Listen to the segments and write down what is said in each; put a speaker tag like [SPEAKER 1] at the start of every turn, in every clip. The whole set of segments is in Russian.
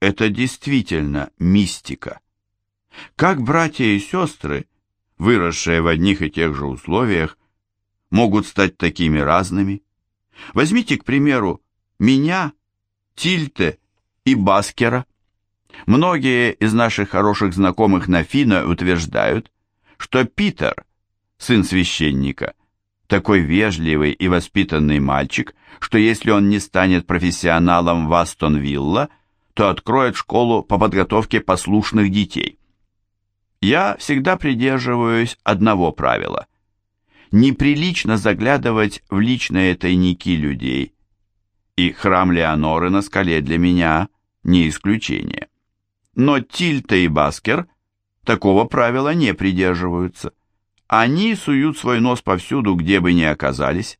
[SPEAKER 1] это действительно мистика. Как братья и сестры, выросшие в одних и тех же условиях, могут стать такими разными? Возьмите, к примеру, меня, Тильте и Баскера. Многие из наших хороших знакомых на Фино утверждают, что Питер, сын священника, такой вежливый и воспитанный мальчик, что если он не станет профессионалом в Астон-Вилла, то откроет школу по подготовке послушных детей. Я всегда придерживаюсь одного правила. Неприлично заглядывать в личные тайники людей, и храм Леоноры на скале для меня не исключение. Но Тильта и Баскер такого правила не придерживаются. Они суют свой нос повсюду, где бы ни оказались.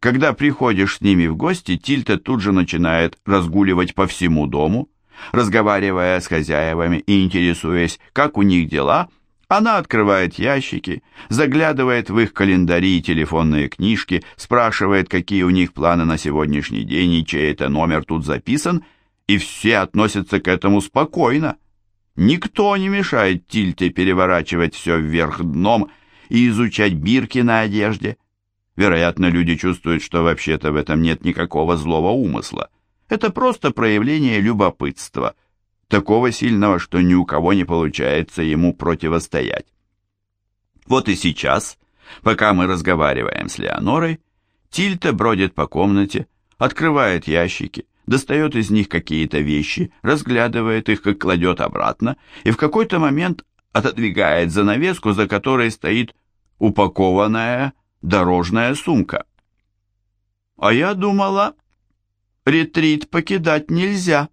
[SPEAKER 1] Когда приходишь с ними в гости, Тильта тут же начинает разгуливать по всему дому, разговаривая с хозяевами и интересуясь, как у них дела, она открывает ящики, заглядывает в их календари и телефонные книжки, спрашивает, какие у них планы на сегодняшний день и чей это номер тут записан, и все относятся к этому спокойно. Никто не мешает Тильте переворачивать все вверх дном и изучать бирки на одежде. Вероятно, люди чувствуют, что вообще-то в этом нет никакого злого умысла. Это просто проявление любопытства, такого сильного, что ни у кого не получается ему противостоять. Вот и сейчас, пока мы разговариваем с Леонорой, Тильта бродит по комнате, открывает ящики, достает из них какие-то вещи, разглядывает их, как кладет обратно, и в какой-то момент отодвигает занавеску, за которой стоит упакованная дорожная сумка. «А я думала, ретрит покидать нельзя»,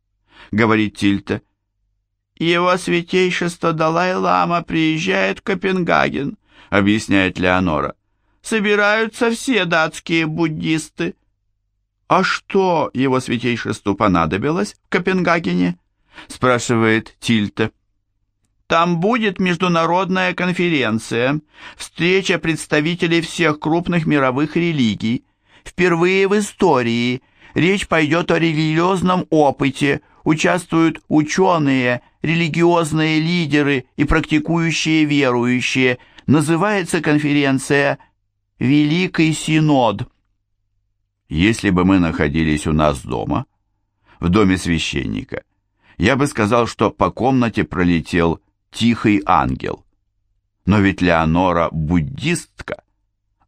[SPEAKER 1] — говорит Тильте. «Его святейшество Далай-Лама приезжает в Копенгаген», — объясняет Леонора. «Собираются все датские буддисты». «А что его святейшеству понадобилось в Копенгагене?» — спрашивает Тильте. Там будет международная конференция, встреча представителей всех крупных мировых религий. Впервые в истории речь пойдет о религиозном опыте, участвуют ученые, религиозные лидеры и практикующие верующие. Называется конференция «Великий Синод». Если бы мы находились у нас дома, в доме священника, я бы сказал, что по комнате пролетел тихий ангел. Но ведь Леонора буддистка,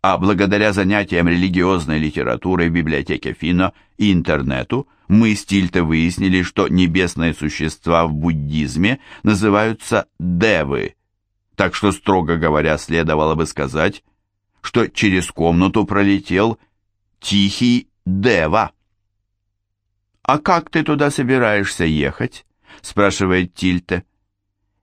[SPEAKER 1] а благодаря занятиям религиозной литературой в библиотеке Фино и интернету мы с Тильте выяснили, что небесные существа в буддизме называются девы, так что, строго говоря, следовало бы сказать, что через комнату пролетел тихий дева. «А как ты туда собираешься ехать?» – спрашивает Тильте.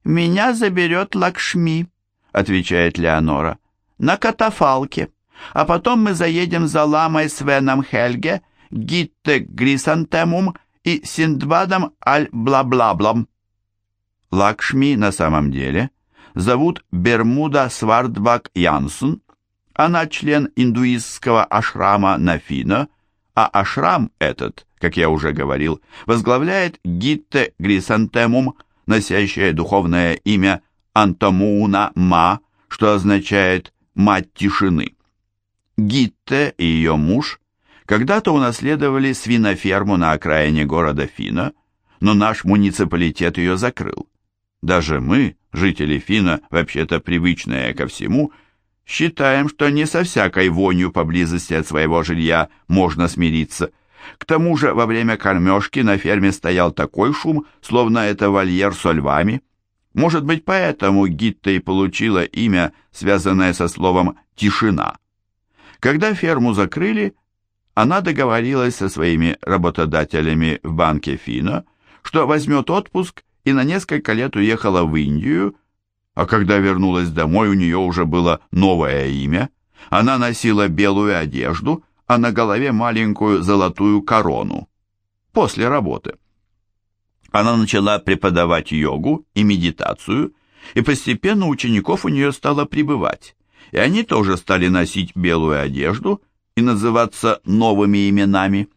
[SPEAKER 1] «Меня заберет Лакшми», — отвечает Леонора, — «на катафалке, а потом мы заедем за ламой Свеном Хельге, Гитте Грисантемум и Синдбадом Аль-Блаблаблом». Лакшми на самом деле зовут Бермуда Свардбак Янсен, она член индуистского ашрама Нафина, а ашрам этот, как я уже говорил, возглавляет Гитте Грисантемум носящее духовное имя Антомуна Ма, что означает «мать тишины». Гитте и ее муж когда-то унаследовали свиноферму на окраине города Фина, но наш муниципалитет ее закрыл. Даже мы, жители Фина, вообще-то привычные ко всему, считаем, что не со всякой вонью поблизости от своего жилья можно смириться. К тому же во время кормежки на ферме стоял такой шум, словно это вольер со львами. Может быть, поэтому Гитта и получила имя, связанное со словом «тишина». Когда ферму закрыли, она договорилась со своими работодателями в банке Фино, что возьмет отпуск и на несколько лет уехала в Индию, а когда вернулась домой, у нее уже было новое имя. Она носила белую одежду а на голове маленькую золотую корону. После работы. Она начала преподавать йогу и медитацию, и постепенно учеников у нее стало прибывать, и они тоже стали носить белую одежду и называться новыми именами.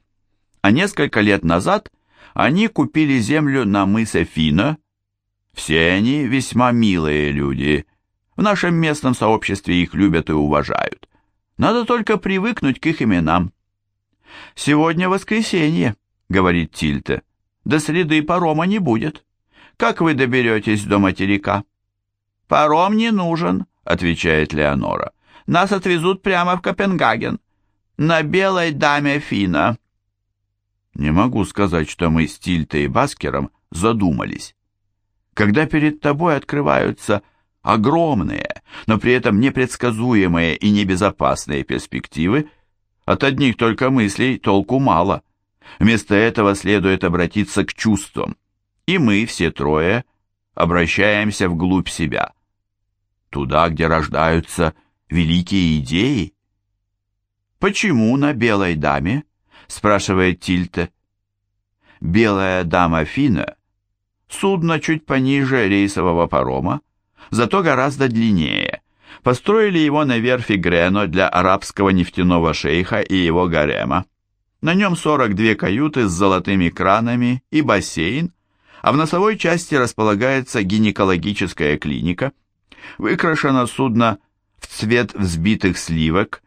[SPEAKER 1] А несколько лет назад Они купили землю на мысе Фина. Все они весьма милые люди. В нашем местном сообществе их любят и уважают. Надо только привыкнуть к их именам. «Сегодня воскресенье», — говорит Тильте. «До среды парома не будет. Как вы доберетесь до материка?» «Паром не нужен», — отвечает Леонора. «Нас отвезут прямо в Копенгаген. На белой даме Фина». Не могу сказать, что мы с Тильтой и Баскером задумались. Когда перед тобой открываются огромные, но при этом непредсказуемые и небезопасные перспективы, от одних только мыслей толку мало. Вместо этого следует обратиться к чувствам. И мы, все трое, обращаемся вглубь себя. Туда, где рождаются великие идеи. Почему на белой даме? спрашивает Тильте. Белая дама Фина – судно чуть пониже рейсового парома, зато гораздо длиннее. Построили его на верфи Грено для арабского нефтяного шейха и его гарема. На нем 42 каюты с золотыми кранами и бассейн, а в носовой части располагается гинекологическая клиника. Выкрашено судно в цвет взбитых сливок,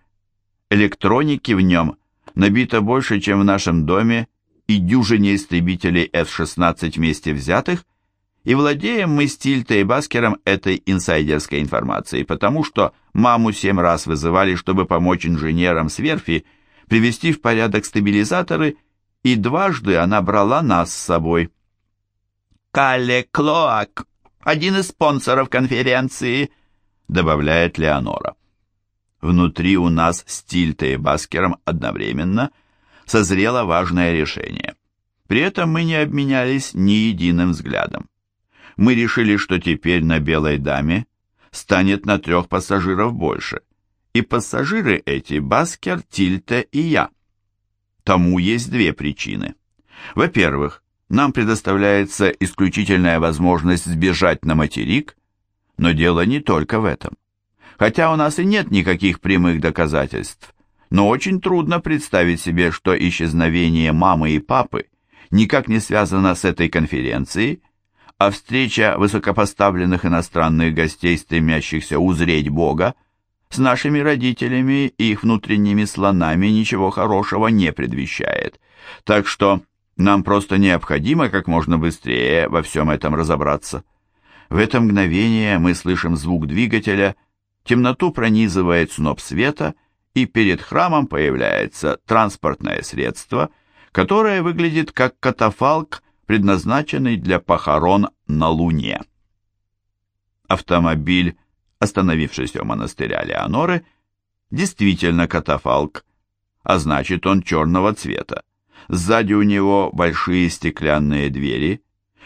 [SPEAKER 1] электроники в нем набито больше, чем в нашем доме, и дюжине истребителей F-16 вместе взятых, и владеем мы с Тильтой и Баскером этой инсайдерской информацией, потому что маму семь раз вызывали, чтобы помочь инженерам с верфи привести в порядок стабилизаторы, и дважды она брала нас с собой. «Калле Клоак, один из спонсоров конференции», добавляет Леонора. Внутри у нас с Тильтой и Баскером одновременно созрело важное решение. При этом мы не обменялись ни единым взглядом. Мы решили, что теперь на «Белой даме» станет на трех пассажиров больше, и пассажиры эти Баскер, Тильта и я. Тому есть две причины. Во-первых, нам предоставляется исключительная возможность сбежать на материк, но дело не только в этом хотя у нас и нет никаких прямых доказательств. Но очень трудно представить себе, что исчезновение мамы и папы никак не связано с этой конференцией, а встреча высокопоставленных иностранных гостей, стремящихся узреть Бога, с нашими родителями и их внутренними слонами ничего хорошего не предвещает. Так что нам просто необходимо как можно быстрее во всем этом разобраться. В это мгновение мы слышим звук двигателя темноту пронизывает сноп света, и перед храмом появляется транспортное средство, которое выглядит как катафалк, предназначенный для похорон на Луне. Автомобиль, остановившийся у монастыря Леоноры, действительно катафалк, а значит он черного цвета. Сзади у него большие стеклянные двери,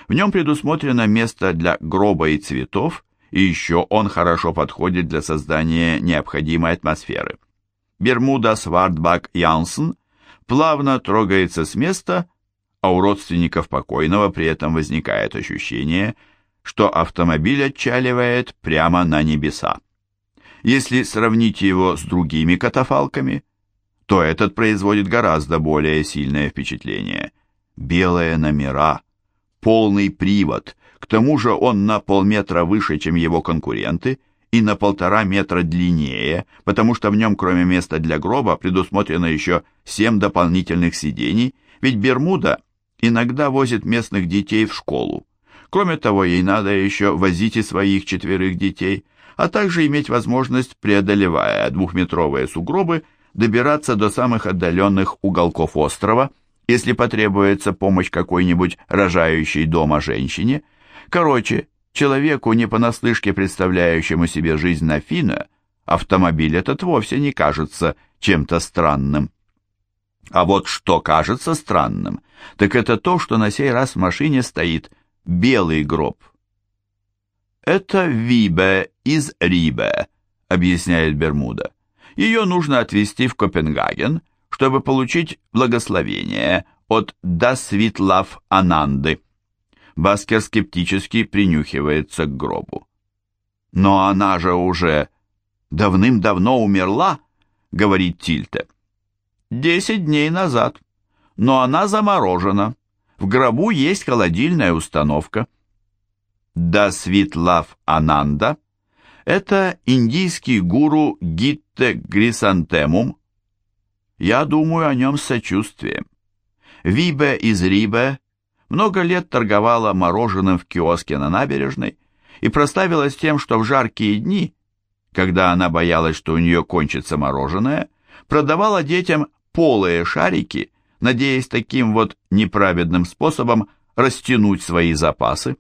[SPEAKER 1] в нем предусмотрено место для гроба и цветов, и еще он хорошо подходит для создания необходимой атмосферы. Бермуда Свардбак Янсен плавно трогается с места, а у родственников покойного при этом возникает ощущение, что автомобиль отчаливает прямо на небеса. Если сравнить его с другими катафалками, то этот производит гораздо более сильное впечатление. Белые номера, полный привод, к тому же он на полметра выше, чем его конкуренты, и на полтора метра длиннее, потому что в нем, кроме места для гроба, предусмотрено еще семь дополнительных сидений, ведь Бермуда иногда возит местных детей в школу. Кроме того, ей надо еще возить и своих четверых детей, а также иметь возможность, преодолевая двухметровые сугробы, добираться до самых отдаленных уголков острова, если потребуется помощь какой-нибудь рожающей дома женщине – Короче, человеку, не понаслышке представляющему себе жизнь на Фина, автомобиль этот вовсе не кажется чем-то странным. А вот что кажется странным, так это то, что на сей раз в машине стоит белый гроб. «Это Вибе из Рибе», — объясняет Бермуда. «Ее нужно отвезти в Копенгаген, чтобы получить благословение от Дасвитлав Ананды». Баскер скептически принюхивается к гробу. «Но она же уже давным-давно умерла», — говорит Тильте. «Десять дней назад. Но она заморожена. В гробу есть холодильная установка. Дасвитлав Ананда – это индийский гуру Гитте Грисантемум. Я думаю о нем с сочувствием. Вибе из Рибе много лет торговала мороженым в киоске на набережной и прославилась тем, что в жаркие дни, когда она боялась, что у нее кончится мороженое, продавала детям полые шарики, надеясь таким вот неправедным способом растянуть свои запасы.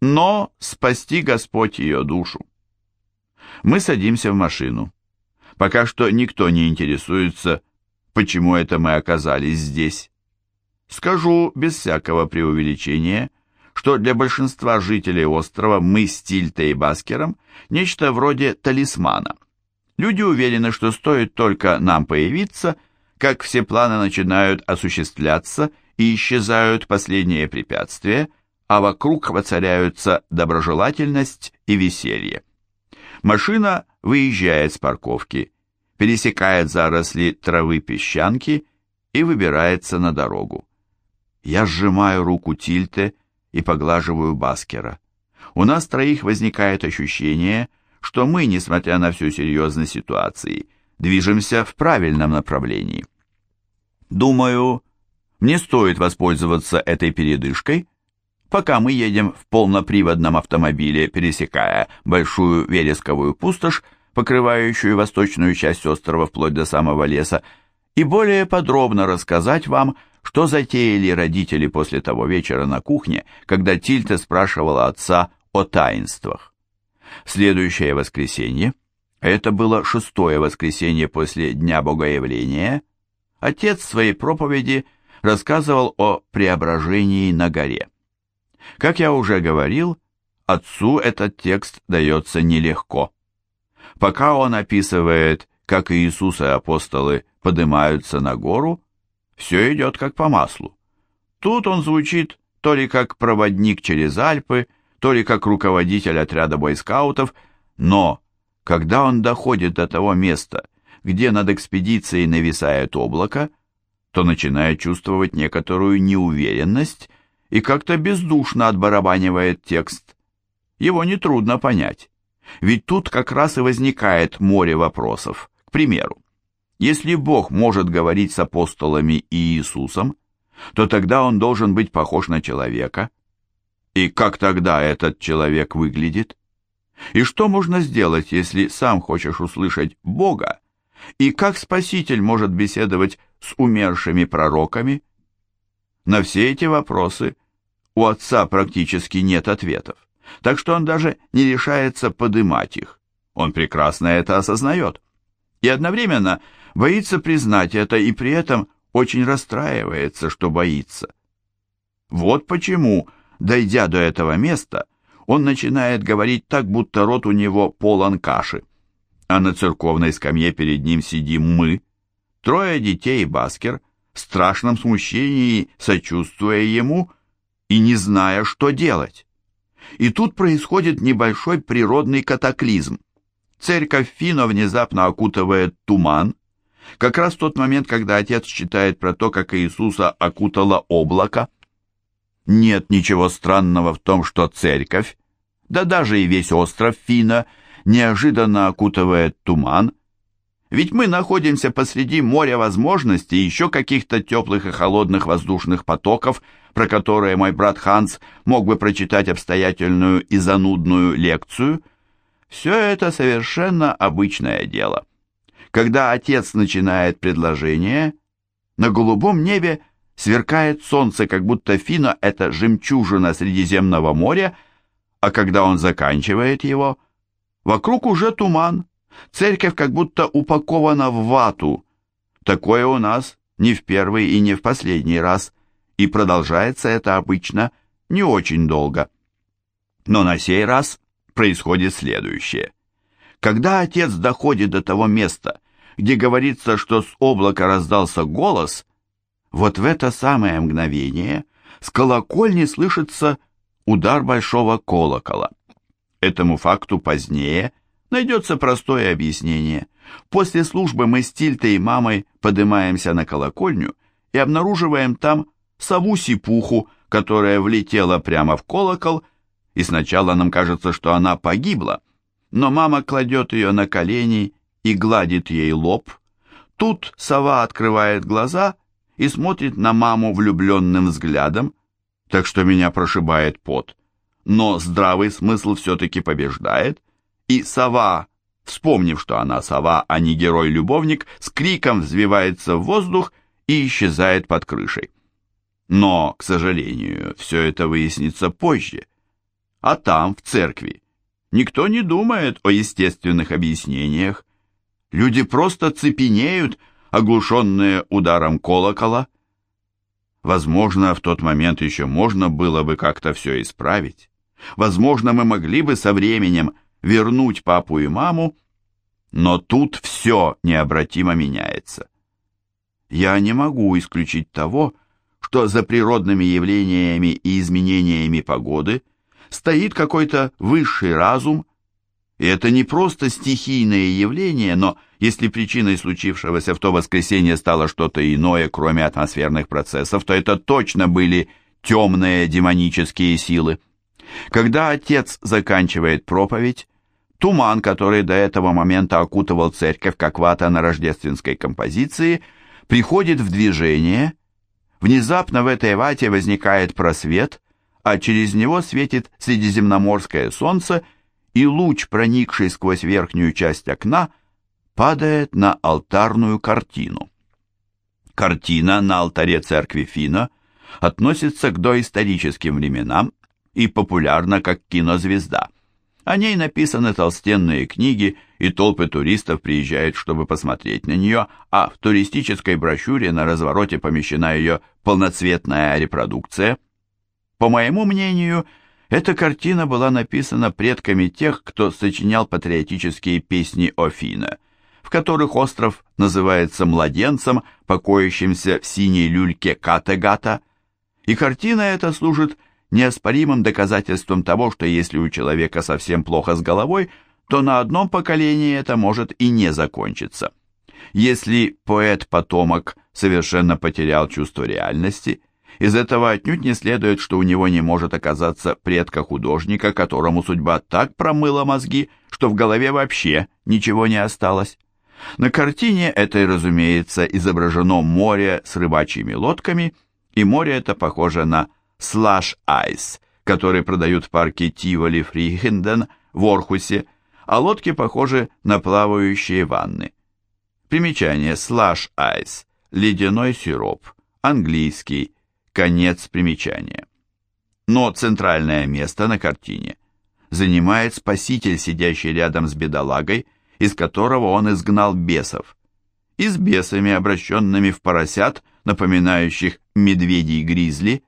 [SPEAKER 1] Но спасти Господь ее душу. Мы садимся в машину. Пока что никто не интересуется, почему это мы оказались здесь. Скажу без всякого преувеличения, что для большинства жителей острова мы с Тильтой и Баскером нечто вроде талисмана. Люди уверены, что стоит только нам появиться, как все планы начинают осуществляться и исчезают последние препятствия, а вокруг воцаряются доброжелательность и веселье. Машина выезжает с парковки, пересекает заросли травы песчанки и выбирается на дорогу. Я сжимаю руку Тильте и поглаживаю Баскера. У нас троих возникает ощущение, что мы, несмотря на всю серьезность ситуации, движемся в правильном направлении. Думаю, мне стоит воспользоваться этой передышкой, пока мы едем в полноприводном автомобиле, пересекая большую вересковую пустошь, покрывающую восточную часть острова вплоть до самого леса, и более подробно рассказать вам, что затеяли родители после того вечера на кухне, когда Тильта спрашивала отца о таинствах. следующее воскресенье, это было шестое воскресенье после Дня Богоявления, отец в своей проповеди рассказывал о преображении на горе. Как я уже говорил, отцу этот текст дается нелегко. Пока он описывает, как Иисус и апостолы поднимаются на гору, все идет как по маслу. Тут он звучит то ли как проводник через Альпы, то ли как руководитель отряда бойскаутов, но когда он доходит до того места, где над экспедицией нависает облако, то начинает чувствовать некоторую неуверенность и как-то бездушно отбарабанивает текст. Его нетрудно понять, ведь тут как раз и возникает море вопросов. К примеру, если Бог может говорить с апостолами и Иисусом, то тогда он должен быть похож на человека. И как тогда этот человек выглядит? И что можно сделать, если сам хочешь услышать Бога? И как Спаситель может беседовать с умершими пророками? На все эти вопросы у отца практически нет ответов, так что он даже не решается подымать их. Он прекрасно это осознает. И одновременно боится признать это и при этом очень расстраивается, что боится. Вот почему, дойдя до этого места, он начинает говорить так, будто рот у него полон каши. А на церковной скамье перед ним сидим мы, трое детей и Баскер, в страшном смущении, сочувствуя ему и не зная, что делать. И тут происходит небольшой природный катаклизм. Церковь Фино внезапно окутывает туман, как раз в тот момент, когда отец читает про то, как Иисуса окутало облако. Нет ничего странного в том, что церковь, да даже и весь остров Фина, неожиданно окутывает туман, ведь мы находимся посреди моря возможностей еще каких-то теплых и холодных воздушных потоков, про которые мой брат Ханс мог бы прочитать обстоятельную и занудную лекцию. Все это совершенно обычное дело. Когда отец начинает предложение, на голубом небе сверкает солнце, как будто Фина — это жемчужина Средиземного моря, а когда он заканчивает его, вокруг уже туман, церковь как будто упакована в вату. Такое у нас не в первый и не в последний раз, и продолжается это обычно не очень долго. Но на сей раз происходит следующее. Когда отец доходит до того места, где говорится, что с облака раздался голос, вот в это самое мгновение с колокольни слышится удар большого колокола. Этому факту позднее найдется простое объяснение. После службы мы с Тильтой и мамой поднимаемся на колокольню и обнаруживаем там сову-сипуху, которая влетела прямо в колокол, и сначала нам кажется, что она погибла, но мама кладет ее на колени и гладит ей лоб. Тут сова открывает глаза и смотрит на маму влюбленным взглядом, так что меня прошибает пот. Но здравый смысл все-таки побеждает, и сова, вспомнив, что она сова, а не герой-любовник, с криком взвивается в воздух и исчезает под крышей. Но, к сожалению, все это выяснится позже. А там, в церкви, никто не думает о естественных объяснениях. Люди просто цепенеют, оглушенные ударом колокола. Возможно, в тот момент еще можно было бы как-то все исправить. Возможно, мы могли бы со временем вернуть папу и маму, но тут все необратимо меняется. Я не могу исключить того, что за природными явлениями и изменениями погоды стоит какой-то высший разум, и это не просто стихийное явление, но если причиной случившегося в то воскресенье стало что-то иное, кроме атмосферных процессов, то это точно были темные демонические силы. Когда отец заканчивает проповедь, туман, который до этого момента окутывал церковь как вата на рождественской композиции, приходит в движение – Внезапно в этой вате возникает просвет, а через него светит средиземноморское солнце, и луч, проникший сквозь верхнюю часть окна, падает на алтарную картину. Картина на алтаре церкви Фина относится к доисторическим временам и популярна как кинозвезда. О ней написаны толстенные книги, и толпы туристов приезжают, чтобы посмотреть на нее, а в туристической брошюре на развороте помещена ее полноцветная репродукция. По моему мнению, эта картина была написана предками тех, кто сочинял патриотические песни о Фине, в которых остров называется младенцем, покоящимся в синей люльке Категата, и картина эта служит неоспоримым доказательством того, что если у человека совсем плохо с головой, то на одном поколении это может и не закончиться. Если поэт-потомок совершенно потерял чувство реальности, из этого отнюдь не следует, что у него не может оказаться предка художника, которому судьба так промыла мозги, что в голове вообще ничего не осталось. На картине этой, разумеется, изображено море с рыбачьими лодками, и море это похоже на слаш айс, который продают в парке Тиволи Фрихенден в Орхусе, а лодки похожи на плавающие ванны. Примечание слаш айс, ледяной сироп, английский, конец примечания. Но центральное место на картине занимает спаситель, сидящий рядом с бедолагой, из которого он изгнал бесов, и с бесами, обращенными в поросят, напоминающих медведей-гризли,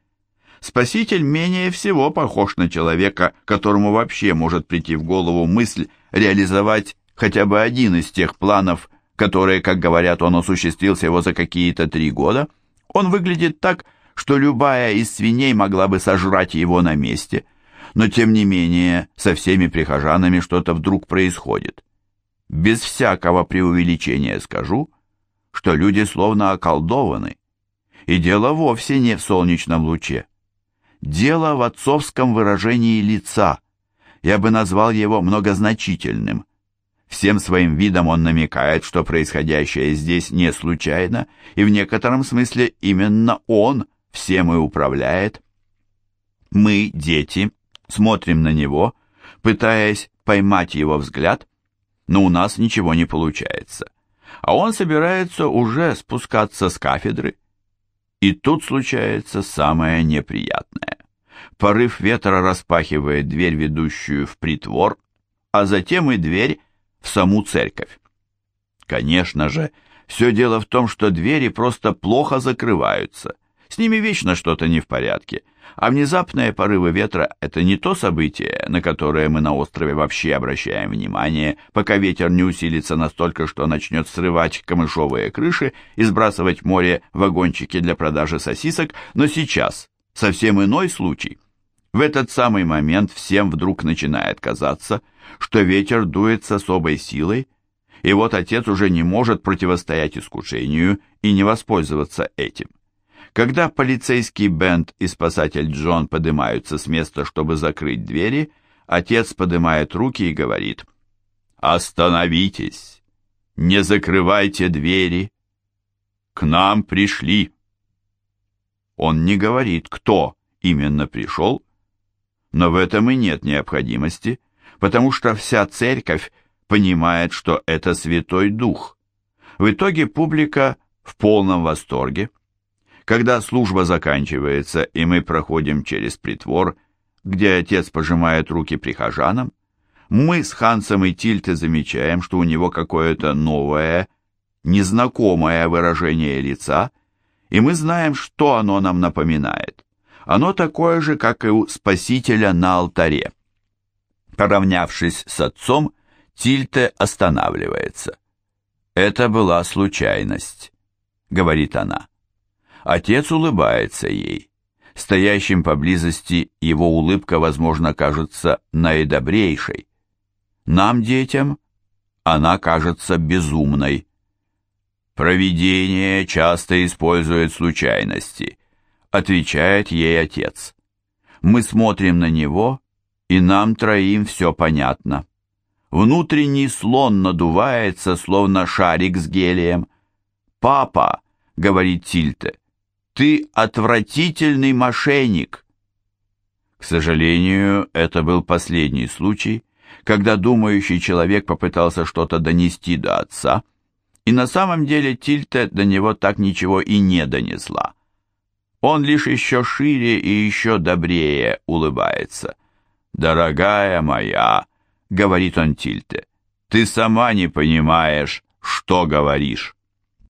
[SPEAKER 1] Спаситель менее всего похож на человека, которому вообще может прийти в голову мысль реализовать хотя бы один из тех планов, которые, как говорят, он осуществил всего за какие-то три года. Он выглядит так, что любая из свиней могла бы сожрать его на месте, но тем не менее со всеми прихожанами что-то вдруг происходит. Без всякого преувеличения скажу, что люди словно околдованы, и дело вовсе не в солнечном луче. Дело в отцовском выражении лица. Я бы назвал его многозначительным. Всем своим видом он намекает, что происходящее здесь не случайно, и в некотором смысле именно он всем и управляет. Мы, дети, смотрим на него, пытаясь поймать его взгляд, но у нас ничего не получается. А он собирается уже спускаться с кафедры, и тут случается самое неприятное. Порыв ветра распахивает дверь, ведущую в притвор, а затем и дверь в саму церковь. Конечно же, все дело в том, что двери просто плохо закрываются. С ними вечно что-то не в порядке. А внезапные порывы ветра – это не то событие, на которое мы на острове вообще обращаем внимание, пока ветер не усилится настолько, что начнет срывать камышовые крыши и сбрасывать море вагончики для продажи сосисок, но сейчас совсем иной случай. В этот самый момент всем вдруг начинает казаться, что ветер дует с особой силой, и вот отец уже не может противостоять искушению и не воспользоваться этим. Когда полицейский Бент и спасатель Джон поднимаются с места, чтобы закрыть двери, отец поднимает руки и говорит «Остановитесь! Не закрывайте двери! К нам пришли!» Он не говорит, кто именно пришел, но в этом и нет необходимости, потому что вся церковь понимает, что это Святой Дух. В итоге публика в полном восторге. Когда служба заканчивается, и мы проходим через притвор, где отец пожимает руки прихожанам, мы с Хансом и Тильте замечаем, что у него какое-то новое, незнакомое выражение лица, и мы знаем, что оно нам напоминает. Оно такое же, как и у Спасителя на алтаре. Поравнявшись с отцом, Тильте останавливается. «Это была случайность», — говорит она. Отец улыбается ей. Стоящим поблизости его улыбка, возможно, кажется наидобрейшей. Нам, детям, она кажется безумной. «Провидение часто использует случайности», — отвечает ей отец. Мы смотрим на него, и нам троим все понятно. Внутренний слон надувается, словно шарик с гелием. «Папа», — говорит Тильте, — «ты отвратительный мошенник». К сожалению, это был последний случай, когда думающий человек попытался что-то донести до отца, и на самом деле Тильте до него так ничего и не донесла. Он лишь еще шире и еще добрее улыбается. «Дорогая моя», — говорит он Тильте, — «ты сама не понимаешь, что говоришь».